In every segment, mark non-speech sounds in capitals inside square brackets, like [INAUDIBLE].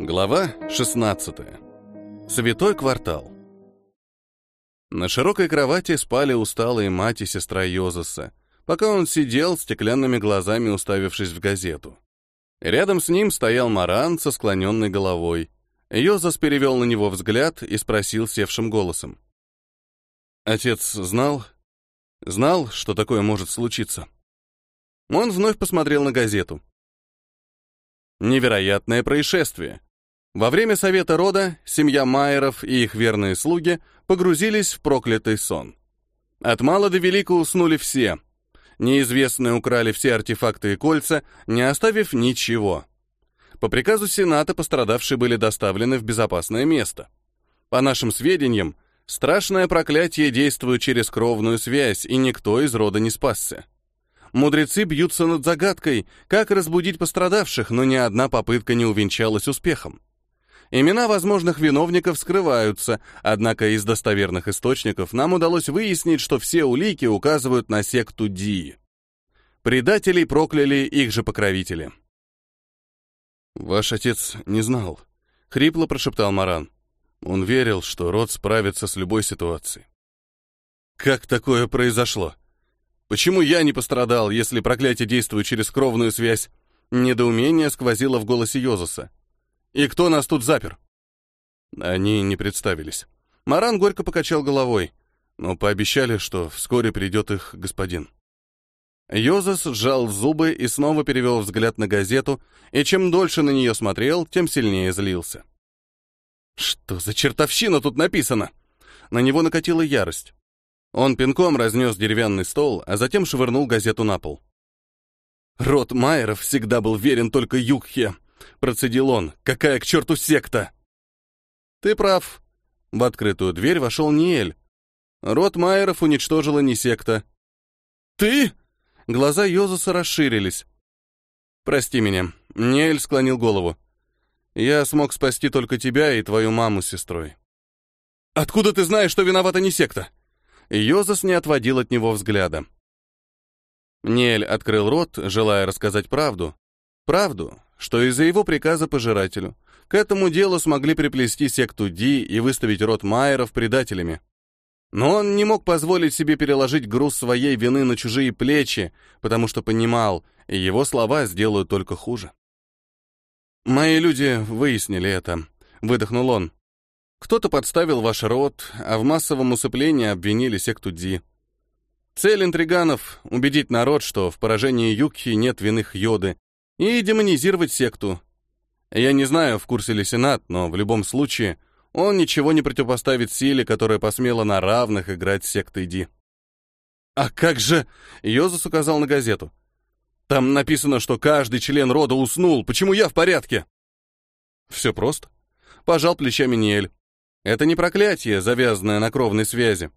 Глава 16. Святой квартал. На широкой кровати спали усталые мать и сестра Йозеса, пока он сидел, стеклянными глазами уставившись в газету. Рядом с ним стоял Маран со склоненной головой. Йозес перевел на него взгляд и спросил севшим голосом. «Отец знал? Знал, что такое может случиться?» Он вновь посмотрел на газету. Невероятное происшествие. Во время Совета рода семья Майеров и их верные слуги погрузились в проклятый сон. От мала до велика уснули все. Неизвестные украли все артефакты и кольца, не оставив ничего. По приказу Сената пострадавшие были доставлены в безопасное место. По нашим сведениям, страшное проклятие действует через кровную связь, и никто из рода не спасся. Мудрецы бьются над загадкой, как разбудить пострадавших, но ни одна попытка не увенчалась успехом. Имена возможных виновников скрываются, однако из достоверных источников нам удалось выяснить, что все улики указывают на секту Ди. Предателей прокляли их же покровители. «Ваш отец не знал», — хрипло прошептал Маран. Он верил, что род справится с любой ситуацией. «Как такое произошло? Почему я не пострадал, если проклятие действует через кровную связь?» Недоумение сквозило в голосе Йозуса. И кто нас тут запер?» Они не представились. Маран горько покачал головой, но пообещали, что вскоре придет их господин. Йозас сжал зубы и снова перевел взгляд на газету, и чем дольше на нее смотрел, тем сильнее злился. «Что за чертовщина тут написано?» На него накатила ярость. Он пинком разнес деревянный стол, а затем швырнул газету на пол. Рот Майеров всегда был верен только Югхе, Процедил он. «Какая к черту секта?» «Ты прав». В открытую дверь вошел Ниэль. Род Майеров уничтожила не секта. «Ты?» Глаза Йозуса расширились. «Прости меня». Ниэль склонил голову. «Я смог спасти только тебя и твою маму с сестрой». «Откуда ты знаешь, что виновата не секта?» Йозас не отводил от него взгляда. Ниэль открыл рот, желая рассказать правду. Правду, что из-за его приказа пожирателю к этому делу смогли приплести секту Ди и выставить род Майеров предателями. Но он не мог позволить себе переложить груз своей вины на чужие плечи, потому что понимал, его слова сделают только хуже. «Мои люди выяснили это», — выдохнул он. «Кто-то подставил ваш род, а в массовом усыплении обвинили секту Ди. Цель интриганов — убедить народ, что в поражении Юкхи нет вины Йоды, и демонизировать секту. Я не знаю, в курсе ли Сенат, но в любом случае он ничего не противопоставит силе, которая посмела на равных играть с сектой Ди. «А как же...» — Йозус указал на газету. «Там написано, что каждый член рода уснул. Почему я в порядке?» «Все просто», — пожал плечами Ниэль. «Это не проклятие, завязанное на кровной связи.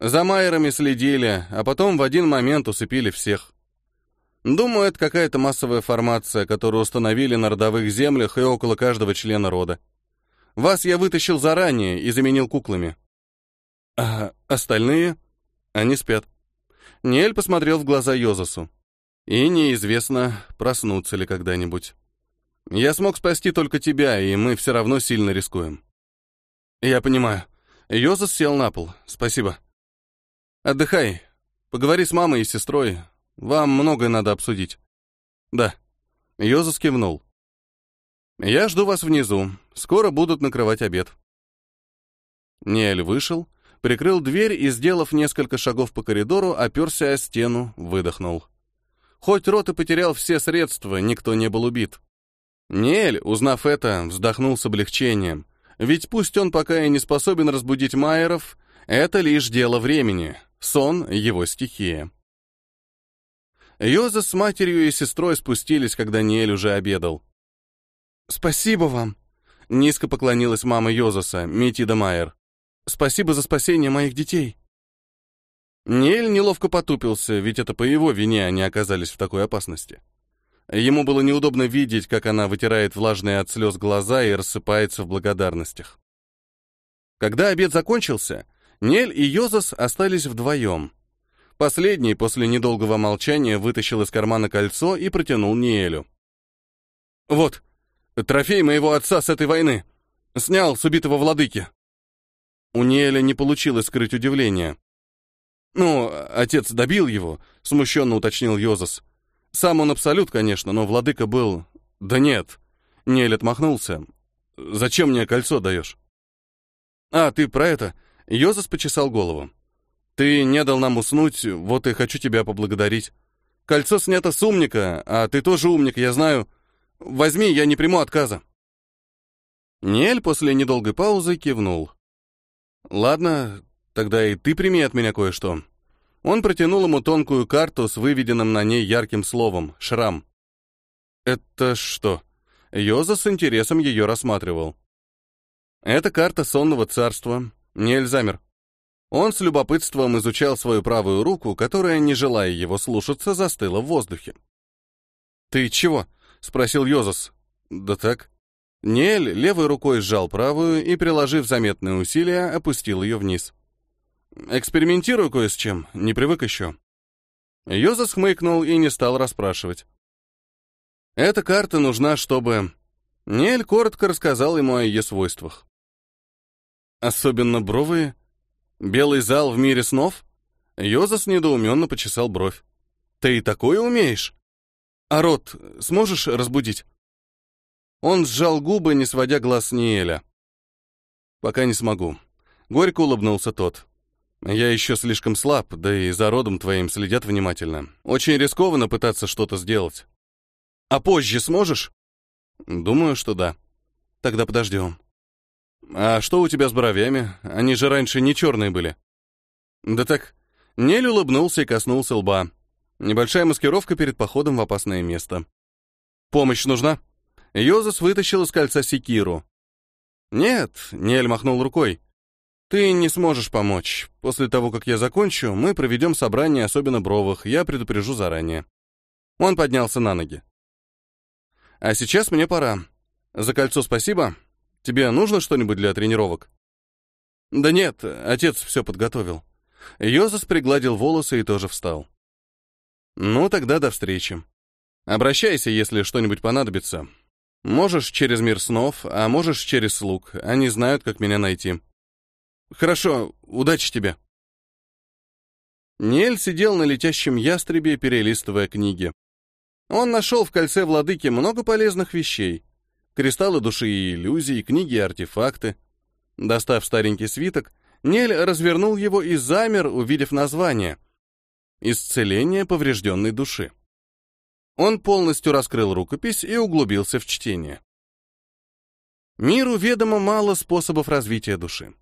За Майерами следили, а потом в один момент усыпили всех. Думаю, это какая-то массовая формация, которую установили на родовых землях и около каждого члена рода. Вас я вытащил заранее и заменил куклами. А остальные? Они спят. Нель посмотрел в глаза Йозасу. И неизвестно, проснутся ли когда-нибудь. Я смог спасти только тебя, и мы все равно сильно рискуем. Я понимаю. Йозас сел на пол. Спасибо. Отдыхай. Поговори с мамой и сестрой. Вам многое надо обсудить. Да. Йозас кивнул. Я жду вас внизу. Скоро будут накрывать обед. Ниэль вышел, прикрыл дверь и, сделав несколько шагов по коридору, оперся о стену, выдохнул. Хоть рот и потерял все средства, никто не был убит. Ниэль, узнав это, вздохнул с облегчением. Ведь пусть он пока и не способен разбудить Майеров, это лишь дело времени. Сон — его стихия. Йоза с матерью и сестрой спустились, когда Ниэль уже обедал. «Спасибо вам!» — низко поклонилась мама Йозаса, Митида Майер. «Спасибо за спасение моих детей!» Ниэль неловко потупился, ведь это по его вине они оказались в такой опасности. Ему было неудобно видеть, как она вытирает влажные от слез глаза и рассыпается в благодарностях. Когда обед закончился, Нель и Йозас остались вдвоем — Последний после недолгого молчания вытащил из кармана кольцо и протянул Ниэлю. «Вот». Трофей моего отца с этой войны. Снял с убитого владыки». У Ниэля не получилось скрыть удивление. «Ну, отец добил его», — смущенно уточнил Йозас. «Сам он абсолют, конечно, но владыка был...» «Да нет». Ниэль отмахнулся. «Зачем мне кольцо даешь?» «А, ты про это?» Йозас почесал голову. «Ты не дал нам уснуть, вот и хочу тебя поблагодарить. Кольцо снято с умника, а ты тоже умник, я знаю. Возьми, я не приму отказа». Ниэль после недолгой паузы кивнул. «Ладно, тогда и ты прими от меня кое-что». Он протянул ему тонкую карту с выведенным на ней ярким словом «Шрам». «Это что?» Йоза с интересом ее рассматривал. «Это карта сонного царства. Ниэль замер. Он с любопытством изучал свою правую руку, которая, не желая его слушаться, застыла в воздухе. «Ты чего?» — спросил Йозас. «Да так». Ниэль левой рукой сжал правую и, приложив заметные усилия, опустил ее вниз. «Экспериментирую кое с чем, не привык еще». Йозас хмыкнул и не стал расспрашивать. «Эта карта нужна, чтобы...» Ниэль коротко рассказал ему о ее свойствах. «Особенно бровые? Белый зал в мире снов?» Йозас недоуменно почесал бровь. «Ты и такое умеешь? А рот сможешь разбудить?» Он сжал губы, не сводя глаз с Ниэля. «Пока не смогу». Горько улыбнулся тот. «Я еще слишком слаб, да и за родом твоим следят внимательно. Очень рискованно пытаться что-то сделать. А позже сможешь?» «Думаю, что да. Тогда подождем». «А что у тебя с бровями? Они же раньше не черные были». «Да так...» Нель улыбнулся и коснулся лба. Небольшая маскировка перед походом в опасное место. «Помощь нужна?» Йозас вытащил из кольца секиру. «Нет», — Нель махнул рукой. «Ты не сможешь помочь. После того, как я закончу, мы проведем собрание особенно бровых, я предупрежу заранее». Он поднялся на ноги. «А сейчас мне пора. За кольцо спасибо. Тебе нужно что-нибудь для тренировок?» «Да нет, отец все подготовил». Йозас пригладил волосы и тоже встал. «Ну, тогда до встречи. Обращайся, если что-нибудь понадобится. Можешь через мир снов, а можешь через слуг. Они знают, как меня найти. Хорошо, удачи тебе. Нель сидел на летящем ястребе, перелистывая книги. Он нашел в кольце владыки много полезных вещей. Кристаллы души и иллюзий, книги и артефакты. Достав старенький свиток, Нель развернул его и замер, увидев название. «Исцеление поврежденной души». Он полностью раскрыл рукопись и углубился в чтение. Миру ведомо мало способов развития души.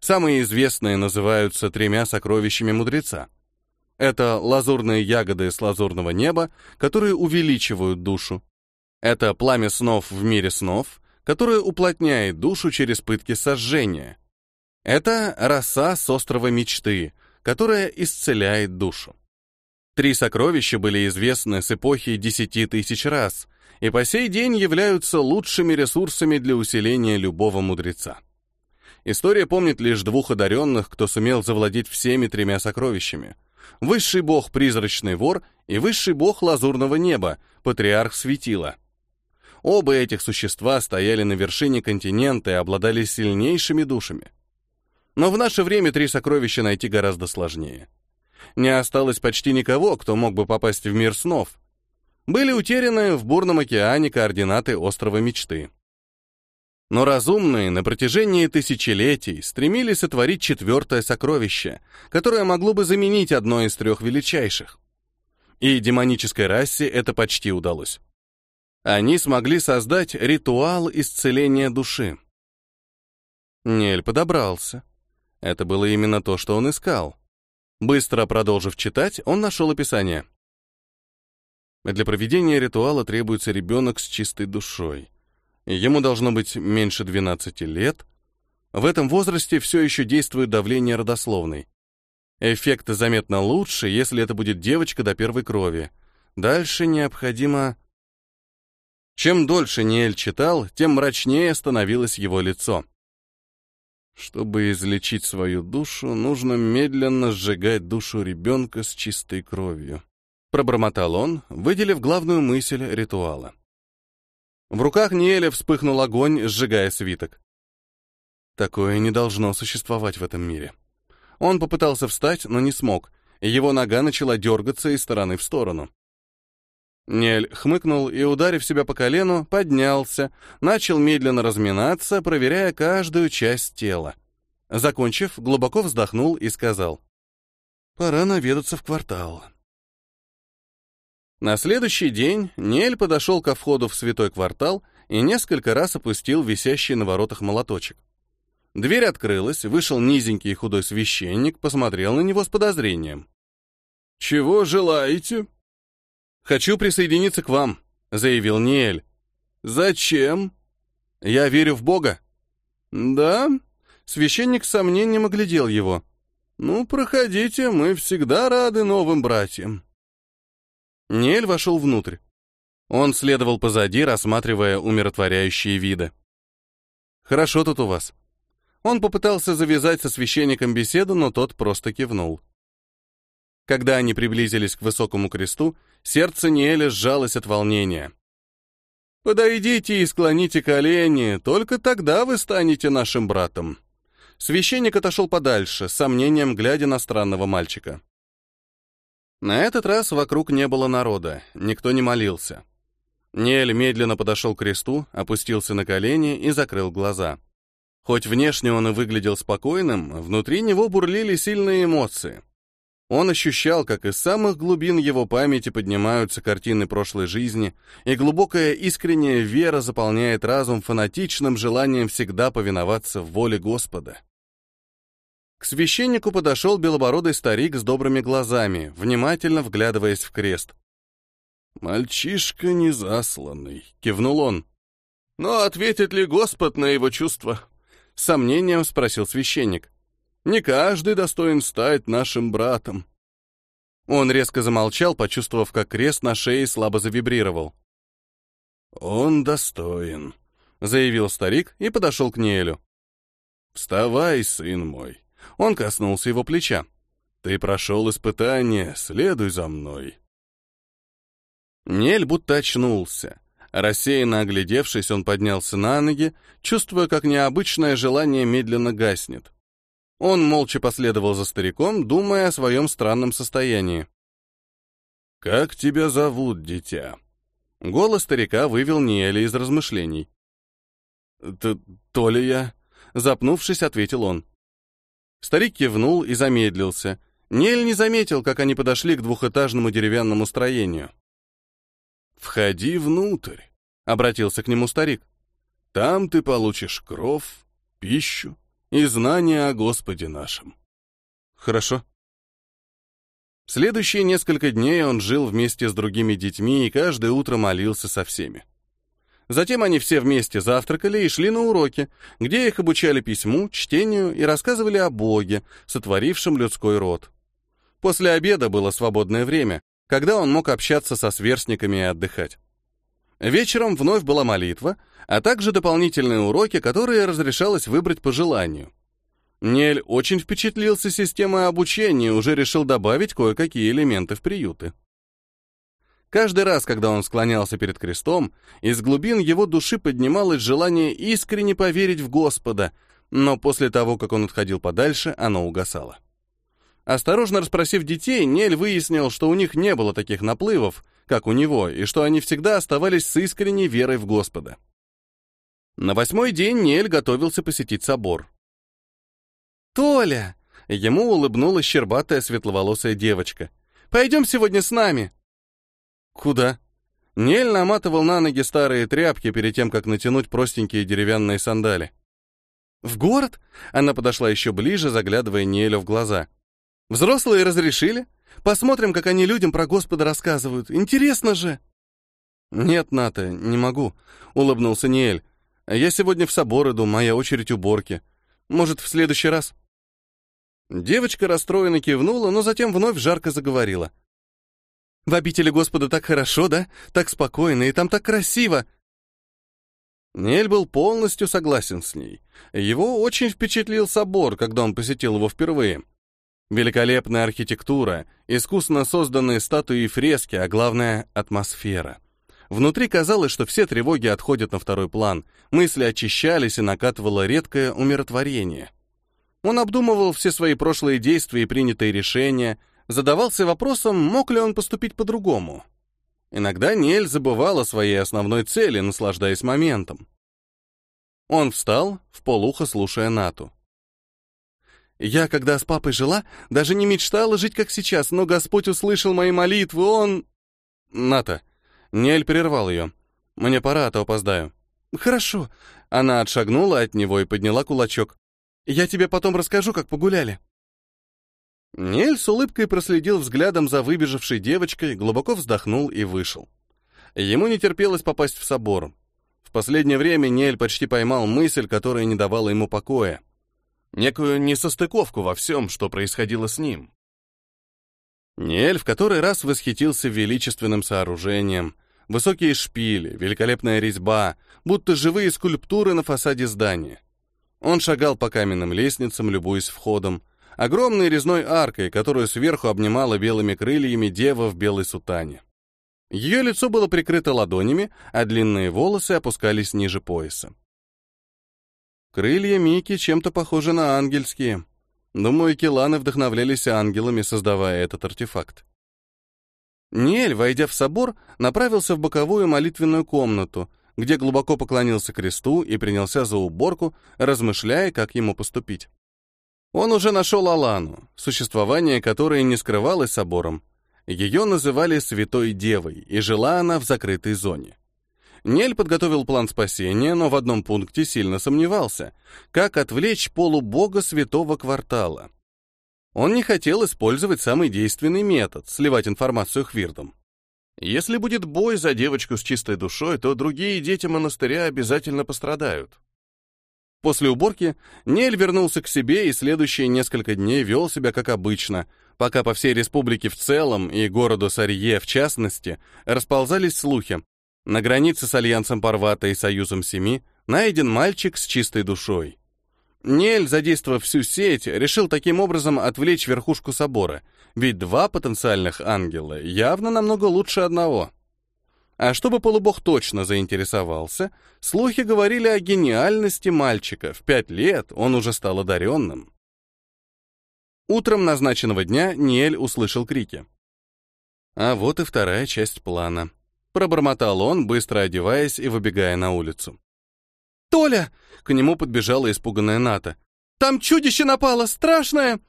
Самые известные называются тремя сокровищами мудреца. Это лазурные ягоды с лазурного неба, которые увеличивают душу. Это пламя снов в мире снов, которое уплотняет душу через пытки сожжения. Это роса с острова мечты, которая исцеляет душу. Три сокровища были известны с эпохи десяти тысяч раз и по сей день являются лучшими ресурсами для усиления любого мудреца. История помнит лишь двух одаренных, кто сумел завладеть всеми тремя сокровищами. Высший бог Призрачный Вор и высший бог Лазурного Неба, Патриарх Светила. Оба этих существа стояли на вершине континента и обладали сильнейшими душами. Но в наше время три сокровища найти гораздо сложнее не осталось почти никого, кто мог бы попасть в мир снов. Были утеряны в бурном океане координаты острова мечты. Но разумные на протяжении тысячелетий стремились сотворить четвертое сокровище, которое могло бы заменить одно из трех величайших. И демонической расе это почти удалось. Они смогли создать ритуал исцеления души. Нель подобрался. Это было именно то, что он искал. Быстро продолжив читать, он нашел описание. Для проведения ритуала требуется ребенок с чистой душой. Ему должно быть меньше 12 лет. В этом возрасте все еще действует давление родословной. Эффект заметно лучше, если это будет девочка до первой крови. Дальше необходимо... Чем дольше Ниэль читал, тем мрачнее становилось его лицо. Чтобы излечить свою душу, нужно медленно сжигать душу ребенка с чистой кровью. Пробормотал он, выделив главную мысль ритуала. В руках Ниэля вспыхнул огонь, сжигая свиток. Такое не должно существовать в этом мире. Он попытался встать, но не смог, его нога начала дергаться из стороны в сторону. Нель хмыкнул и, ударив себя по колену, поднялся, начал медленно разминаться, проверяя каждую часть тела. Закончив, глубоко вздохнул и сказал, «Пора наведаться в квартал». На следующий день Нель подошел ко входу в святой квартал и несколько раз опустил висящий на воротах молоточек. Дверь открылась, вышел низенький худой священник, посмотрел на него с подозрением. «Чего желаете?» «Хочу присоединиться к вам», — заявил Ниэль. «Зачем?» «Я верю в Бога». «Да?» Священник с сомнением оглядел его. «Ну, проходите, мы всегда рады новым братьям». Ниэль вошел внутрь. Он следовал позади, рассматривая умиротворяющие виды. «Хорошо тут у вас». Он попытался завязать со священником беседу, но тот просто кивнул. Когда они приблизились к высокому кресту, сердце Ниэля сжалось от волнения. «Подойдите и склоните колени, только тогда вы станете нашим братом». Священник отошел подальше, с сомнением глядя на странного мальчика. На этот раз вокруг не было народа, никто не молился. Нель медленно подошел к кресту, опустился на колени и закрыл глаза. Хоть внешне он и выглядел спокойным, внутри него бурлили сильные эмоции. Он ощущал, как из самых глубин его памяти поднимаются картины прошлой жизни, и глубокая искренняя вера заполняет разум фанатичным желанием всегда повиноваться в воле Господа. К священнику подошел белобородый старик с добрыми глазами, внимательно вглядываясь в крест. «Мальчишка незасланный», — кивнул он. «Но ответит ли Господь на его чувства?» — сомнением спросил священник. «Не каждый достоин стать нашим братом». Он резко замолчал, почувствовав, как крест на шее слабо завибрировал. «Он достоин», — заявил старик и подошел к Неэлю. «Вставай, сын мой. Он коснулся его плеча. «Ты прошел испытание, следуй за мной». Нель будто очнулся. Рассеянно оглядевшись, он поднялся на ноги, чувствуя, как необычное желание медленно гаснет. Он молча последовал за стариком, думая о своем странном состоянии. «Как тебя зовут, дитя?» Голос старика вывел Ниэля из размышлений. «То, то ли я?» Запнувшись, ответил он. Старик кивнул и замедлился. Нель не заметил, как они подошли к двухэтажному деревянному строению. «Входи внутрь», — обратился к нему старик. «Там ты получишь кров, пищу и знания о Господе нашем». «Хорошо». Следующие несколько дней он жил вместе с другими детьми и каждое утро молился со всеми. Затем они все вместе завтракали и шли на уроки, где их обучали письму, чтению и рассказывали о Боге, сотворившем людской род. После обеда было свободное время, когда он мог общаться со сверстниками и отдыхать. Вечером вновь была молитва, а также дополнительные уроки, которые разрешалось выбрать по желанию. Нель очень впечатлился системой обучения и уже решил добавить кое-какие элементы в приюты. Каждый раз, когда он склонялся перед крестом, из глубин его души поднималось желание искренне поверить в Господа, но после того, как он отходил подальше, оно угасало. Осторожно расспросив детей, Нель выяснил, что у них не было таких наплывов, как у него, и что они всегда оставались с искренней верой в Господа. На восьмой день Нель готовился посетить собор. «Толя!» — ему улыбнулась щербатая светловолосая девочка. «Пойдем сегодня с нами!» «Куда?» Нель наматывал на ноги старые тряпки перед тем, как натянуть простенькие деревянные сандали. «В город?» Она подошла еще ближе, заглядывая Нелю в глаза. «Взрослые разрешили? Посмотрим, как они людям про Господа рассказывают. Интересно же!» «Нет, Ната, не могу», — улыбнулся Ниэль. «Я сегодня в собор иду, моя очередь уборки. Может, в следующий раз?» Девочка расстроенно кивнула, но затем вновь жарко заговорила. В обители Господа так хорошо, да? Так спокойно, и там так красиво!» Нель был полностью согласен с ней. Его очень впечатлил собор, когда он посетил его впервые. Великолепная архитектура, искусно созданные статуи и фрески, а главное — атмосфера. Внутри казалось, что все тревоги отходят на второй план, мысли очищались и накатывало редкое умиротворение. Он обдумывал все свои прошлые действия и принятые решения, задавался вопросом, мог ли он поступить по-другому. Иногда Нель забывал о своей основной цели, наслаждаясь моментом. Он встал, в полухо слушая Нату. «Я, когда с папой жила, даже не мечтала жить, как сейчас, но Господь услышал мои молитвы, Он...» «Ната». Нель прервал ее. «Мне пора, а то опоздаю». «Хорошо». Она отшагнула от него и подняла кулачок. «Я тебе потом расскажу, как погуляли». Нель с улыбкой проследил взглядом за выбежавшей девочкой, глубоко вздохнул и вышел. Ему не терпелось попасть в собор. В последнее время Нель почти поймал мысль, которая не давала ему покоя. Некую несостыковку во всем, что происходило с ним. Нель в который раз восхитился величественным сооружением. Высокие шпили, великолепная резьба, будто живые скульптуры на фасаде здания. Он шагал по каменным лестницам, любуясь входом, огромной резной аркой, которую сверху обнимала белыми крыльями дева в белой сутане. Ее лицо было прикрыто ладонями, а длинные волосы опускались ниже пояса. Крылья Мики чем-то похожи на ангельские. Думаю, киланы вдохновлялись ангелами, создавая этот артефакт. Ниэль, войдя в собор, направился в боковую молитвенную комнату, где глубоко поклонился кресту и принялся за уборку, размышляя, как ему поступить. Он уже нашел Алану, существование которой не скрывалось собором. Ее называли Святой Девой, и жила она в закрытой зоне. Нель подготовил план спасения, но в одном пункте сильно сомневался. Как отвлечь полубога святого квартала? Он не хотел использовать самый действенный метод — сливать информацию Хвирдам. Если будет бой за девочку с чистой душой, то другие дети монастыря обязательно пострадают. После уборки Нель вернулся к себе и следующие несколько дней вел себя как обычно, пока по всей республике в целом и городу Сарье в частности расползались слухи. На границе с Альянсом Парвата и Союзом Семи найден мальчик с чистой душой. Нель, задействовав всю сеть, решил таким образом отвлечь верхушку собора, ведь два потенциальных ангела явно намного лучше одного. А чтобы полубог точно заинтересовался, слухи говорили о гениальности мальчика. В пять лет он уже стал одаренным. Утром назначенного дня Ниэль услышал крики. А вот и вторая часть плана. Пробормотал он, быстро одеваясь и выбегая на улицу. «Толя!» — к нему подбежала испуганная Ната. «Там чудище напало! Страшное!»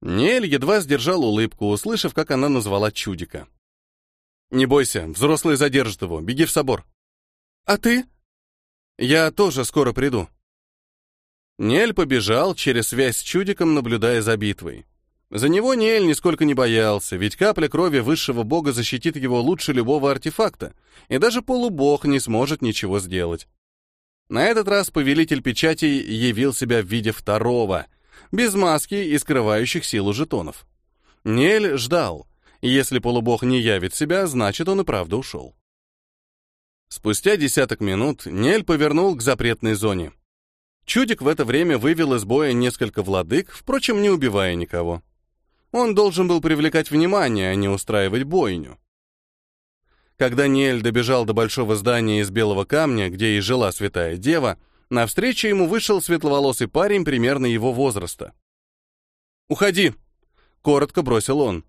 Нель едва сдержал улыбку, услышав, как она назвала чудика. «Не бойся, взрослые задержат его. Беги в собор». «А ты?» «Я тоже скоро приду». Нель побежал через связь с чудиком, наблюдая за битвой. За него Нель нисколько не боялся, ведь капля крови высшего бога защитит его лучше любого артефакта, и даже полубог не сможет ничего сделать. На этот раз повелитель печатей явил себя в виде второго, без маски и скрывающих силу жетонов. Нель ждал, если полубог не явит себя, значит, он и правда ушел. Спустя десяток минут Нель повернул к запретной зоне. Чудик в это время вывел из боя несколько владык, впрочем, не убивая никого. Он должен был привлекать внимание, а не устраивать бойню. Когда Ниэль добежал до большого здания из белого камня, где и жила святая дева, навстречу ему вышел светловолосый парень примерно его возраста. «Уходи!» — коротко бросил он.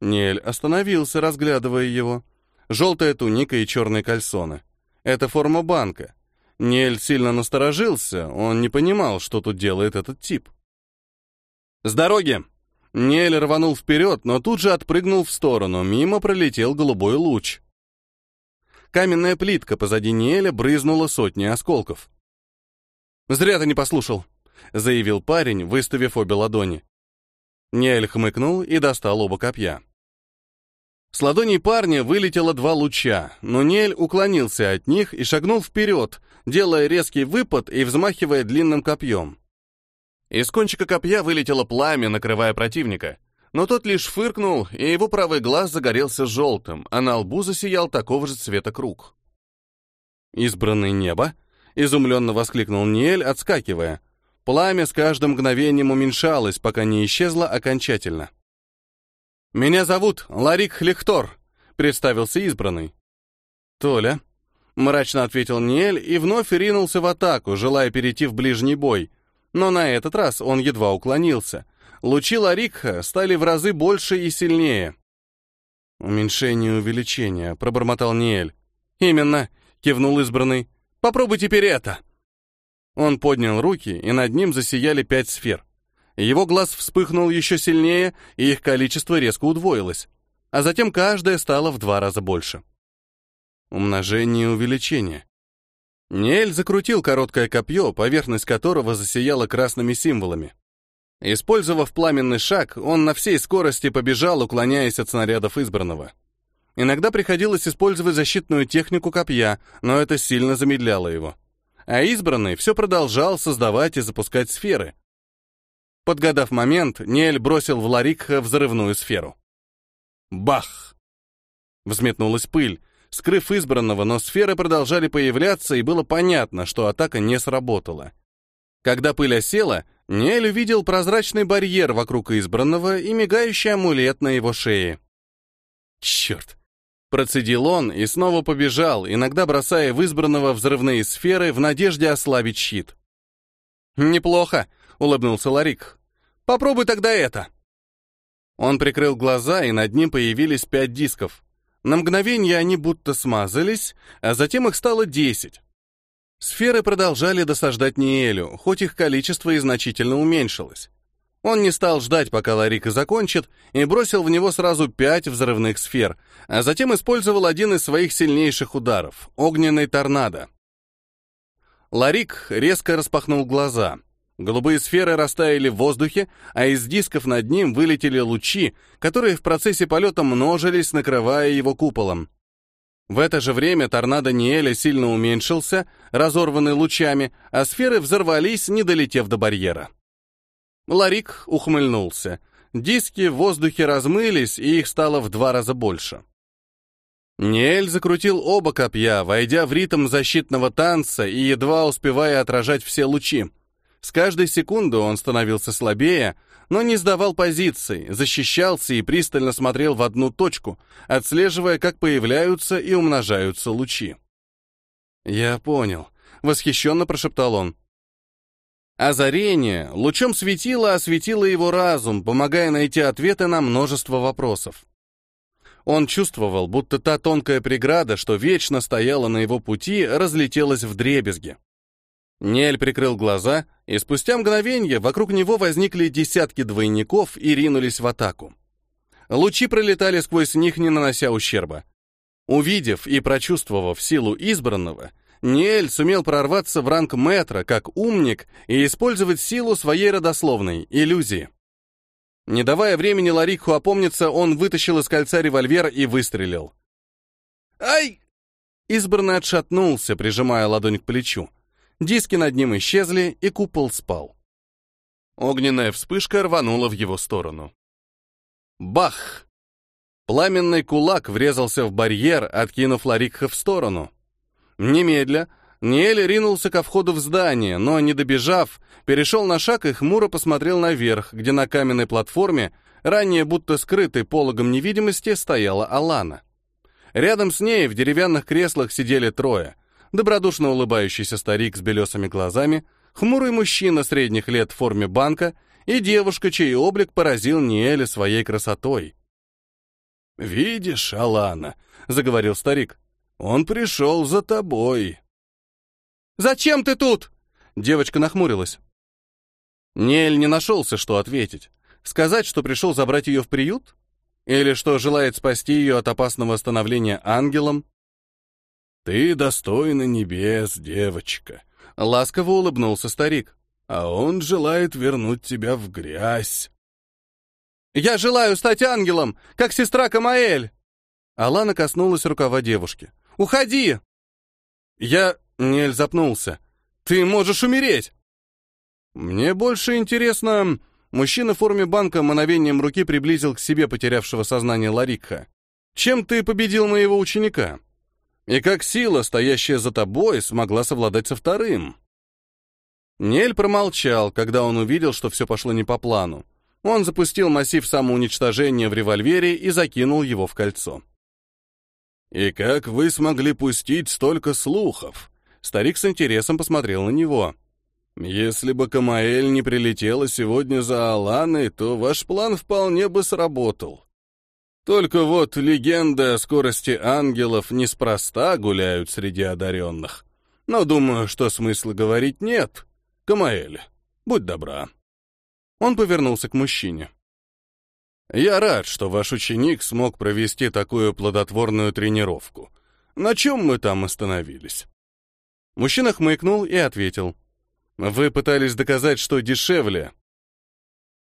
Нель остановился, разглядывая его. Желтая туника и черные кальсоны. Это форма банка. Нель сильно насторожился, он не понимал, что тут делает этот тип. «С дороги!» Нель рванул вперед, но тут же отпрыгнул в сторону, мимо пролетел голубой луч. Каменная плитка позади Неля брызнула сотни осколков. «Зря ты не послушал», — заявил парень, выставив обе ладони. Нель хмыкнул и достал оба копья. С ладоней парня вылетело два луча, но Нель уклонился от них и шагнул вперед, делая резкий выпад и взмахивая длинным копьем. Из кончика копья вылетело пламя, накрывая противника, но тот лишь фыркнул, и его правый глаз загорелся желтым, а на лбу засиял такого же цвета круг. «Избранное небо?» — изумленно воскликнул Ниэль, отскакивая. Пламя с каждым мгновением уменьшалось, пока не исчезло окончательно. «Меня зовут Ларик Хлехтор», — представился избранный. «Толя», — мрачно ответил Ниэль и вновь ринулся в атаку, желая перейти в ближний бой. Но на этот раз он едва уклонился. Лучи Ларикха стали в разы больше и сильнее. «Уменьшение увеличения», — пробормотал Ниэль. «Именно», — кивнул избранный. «Попробуй теперь это». Он поднял руки, и над ним засияли пять сфер. Его глаз вспыхнул еще сильнее, и их количество резко удвоилось. А затем каждая стала в два раза больше. Умножение и увеличение. Ниэль закрутил короткое копье, поверхность которого засияла красными символами. Использовав пламенный шаг, он на всей скорости побежал, уклоняясь от снарядов избранного. Иногда приходилось использовать защитную технику копья, но это сильно замедляло его. А избранный все продолжал создавать и запускать сферы. Подгадав момент, Ниэль бросил в Ларикха взрывную сферу. Бах! Взметнулась пыль, скрыв избранного, но сферы продолжали появляться, и было понятно, что атака не сработала. Когда пыль осела, Ниэль увидел прозрачный барьер вокруг избранного и мигающий амулет на его шее. Черт! Процедил он и снова побежал, иногда бросая в избранного взрывные сферы в надежде ослабить щит. «Неплохо», — улыбнулся Ларик. «Попробуй тогда это». Он прикрыл глаза, и над ним появились пять дисков. На мгновение они будто смазались, а затем их стало десять. Сферы продолжали досаждать Ниэлю, хоть их количество и значительно уменьшилось. Он не стал ждать, пока Ларика закончит, и бросил в него сразу пять взрывных сфер, а затем использовал один из своих сильнейших ударов — огненный торнадо. Ларик резко распахнул глаза — Голубые сферы растаяли в воздухе, а из дисков над ним вылетели лучи, которые в процессе полета множились, накрывая его куполом. В это же время торнадо Ниэля сильно уменьшился, разорванный лучами, а сферы взорвались, не долетев до барьера. Ларик ухмыльнулся. Диски в воздухе размылись, и их стало в два раза больше. Ниэль закрутил оба копья, войдя в ритм защитного танца и едва успевая отражать все лучи. С каждой секунды он становился слабее, но не сдавал позиций, защищался и пристально смотрел в одну точку, отслеживая, как появляются и умножаются лучи. «Я понял», — восхищенно прошептал он. Озарение лучом светило осветило его разум, помогая найти ответы на множество вопросов. Он чувствовал, будто та тонкая преграда, что вечно стояла на его пути, разлетелась в дребезги. Нель прикрыл глаза, и спустя мгновение вокруг него возникли десятки двойников и ринулись в атаку. Лучи пролетали сквозь них, не нанося ущерба. Увидев и прочувствовав силу избранного, Ниэль сумел прорваться в ранг метра как умник и использовать силу своей родословной, иллюзии. Не давая времени Ларикху опомниться, он вытащил из кольца револьвер и выстрелил. «Ай!» Избранный отшатнулся, прижимая ладонь к плечу. Диски над ним исчезли, и купол спал. Огненная вспышка рванула в его сторону. Бах! Пламенный кулак врезался в барьер, откинув Ларикха в сторону. Немедля, Ниэль ринулся ко входу в здание, но, не добежав, перешел на шаг и хмуро посмотрел наверх, где на каменной платформе, ранее будто скрытой пологом невидимости, стояла Алана. Рядом с ней в деревянных креслах сидели трое добродушно улыбающийся старик с белесыми глазами, хмурый мужчина средних лет в форме банка и девушка, чей облик поразил Ниэля своей красотой. «Видишь, Алана», — заговорил старик, — «он пришел за тобой». «Зачем ты тут?» — девочка нахмурилась. Ниэль не нашелся, что ответить. Сказать, что пришел забрать ее в приют? Или что желает спасти ее от опасного становления ангелом? «Ты достойна небес, девочка», — ласково улыбнулся старик. «А он желает вернуть тебя в грязь». «Я желаю стать ангелом, как сестра Камаэль!» Алана коснулась рукава девушки. «Уходи!» Я... Нель запнулся. «Ты можешь умереть!» «Мне больше интересно...» Мужчина в форме банка мановением руки приблизил к себе потерявшего сознание Ларикха. «Чем ты победил моего ученика?» И как сила, стоящая за тобой, смогла совладать со вторым? Нель промолчал, когда он увидел, что все пошло не по плану. Он запустил массив самоуничтожения в револьвере и закинул его в кольцо. «И как вы смогли пустить столько слухов?» Старик с интересом посмотрел на него. «Если бы Камаэль не прилетела сегодня за Аланой, то ваш план вполне бы сработал. Только вот легенды о скорости ангелов неспроста гуляют среди одаренных. Но думаю, что смысла говорить нет. Камаэль, будь добра». Он повернулся к мужчине. «Я рад, что ваш ученик смог провести такую плодотворную тренировку. На чем мы там остановились?» Мужчина хмыкнул и ответил. «Вы пытались доказать, что дешевле».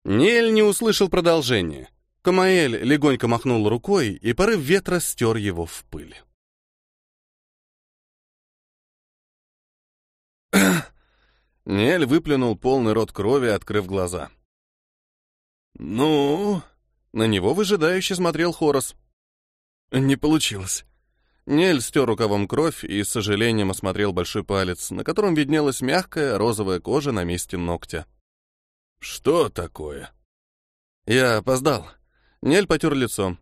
Нель не услышал продолжения. Камаэль легонько махнул рукой, и порыв ветра стер его в пыль. [COUGHS] Нель выплюнул полный рот крови, открыв глаза. «Ну?» На него выжидающе смотрел Хорос. Не получилось. Нель стер рукавом кровь и с сожалением осмотрел большой палец, на котором виднелась мягкая розовая кожа на месте ногтя. «Что такое?» Я опоздал. Нель потер лицо.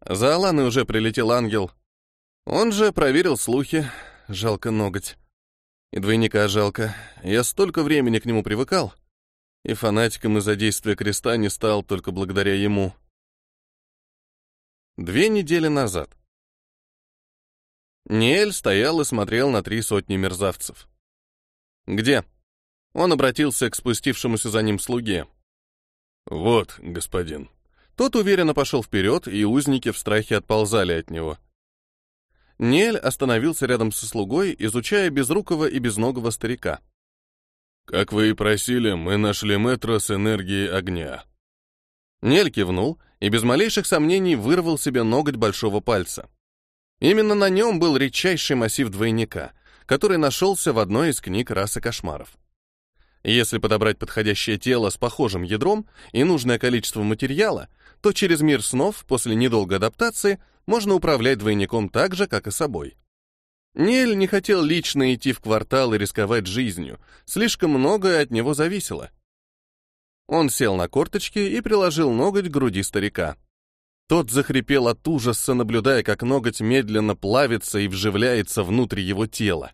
За Аланой уже прилетел ангел. Он же проверил слухи. Жалко ноготь. И двойника жалко. Я столько времени к нему привыкал. И фанатиком из-за действия креста не стал только благодаря ему. Две недели назад. Ниэль стоял и смотрел на три сотни мерзавцев. «Где?» Он обратился к спустившемуся за ним слуге. «Вот, господин». Тот уверенно пошел вперед, и узники в страхе отползали от него. Нель остановился рядом со слугой, изучая безрукого и безногого старика. «Как вы и просили, мы нашли метро с энергией огня». Нель кивнул и без малейших сомнений вырвал себе ноготь большого пальца. Именно на нем был редчайший массив двойника, который нашелся в одной из книг расы кошмаров. Если подобрать подходящее тело с похожим ядром и нужное количество материала, то через мир снов, после недолгой адаптации, можно управлять двойником так же, как и собой. Нель не хотел лично идти в квартал и рисковать жизнью, слишком многое от него зависело. Он сел на корточки и приложил ноготь к груди старика. Тот захрипел от ужаса, наблюдая, как ноготь медленно плавится и вживляется внутрь его тела.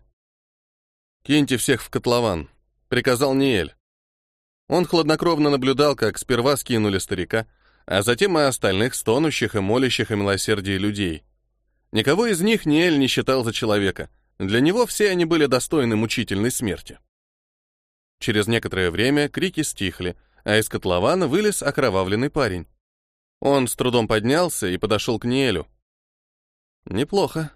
«Киньте всех в котлован», — приказал Ниэль. Он хладнокровно наблюдал, как сперва скинули старика, а затем и остальных стонущих и молящих о милосердии людей. Никого из них Ниэль не считал за человека. Для него все они были достойны мучительной смерти. Через некоторое время крики стихли, а из котлована вылез окровавленный парень. Он с трудом поднялся и подошел к Ниэлю. Неплохо.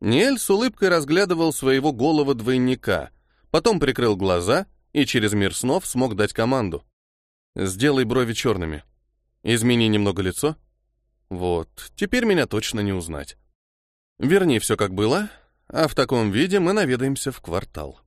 Ниэль с улыбкой разглядывал своего голого двойника, потом прикрыл глаза и через мир снов смог дать команду. «Сделай брови черными. Измени немного лицо. Вот, теперь меня точно не узнать. Верни все как было, а в таком виде мы наведаемся в квартал».